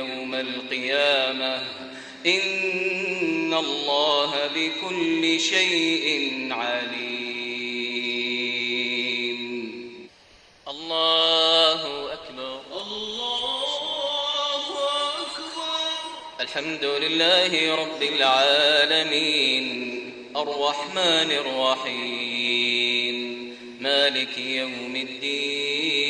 يوم القيامة. إن الله بكل شيء عليم. الله أكبر. الله أكبر. الحمد لله رب العالمين. الرحمن الرحيم. مالك يوم الدين.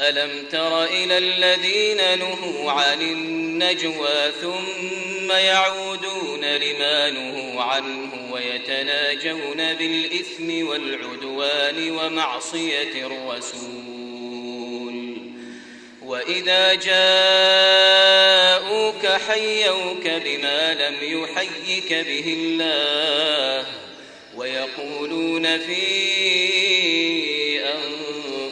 ألم تر إلى الذين نهوا عن النجوى ثم يعودون لما نهوا عنه ويتناجون بالإثم والعدوان ومعصية الرسول وإذا جاءوك حيوك بما لم يحيك به الله ويقولون في أنفسهم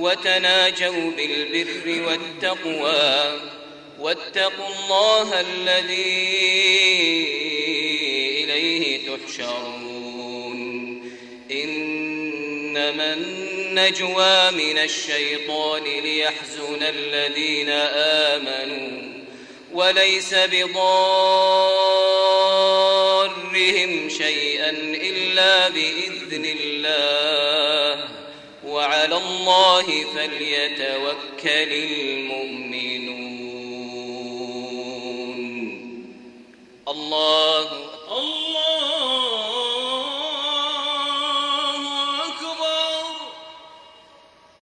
وتناجوا بالبر والتقوى. واتقوا الله الذي إليه تحشرون. إنما النجوى من الشيطان ليحزن الذين آمنوا. وليس بضارهم شيئا إلا بإذن الله. وعلى الله فليتوكل المؤمنون. الله